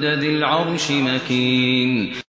عند ذي العرش مكين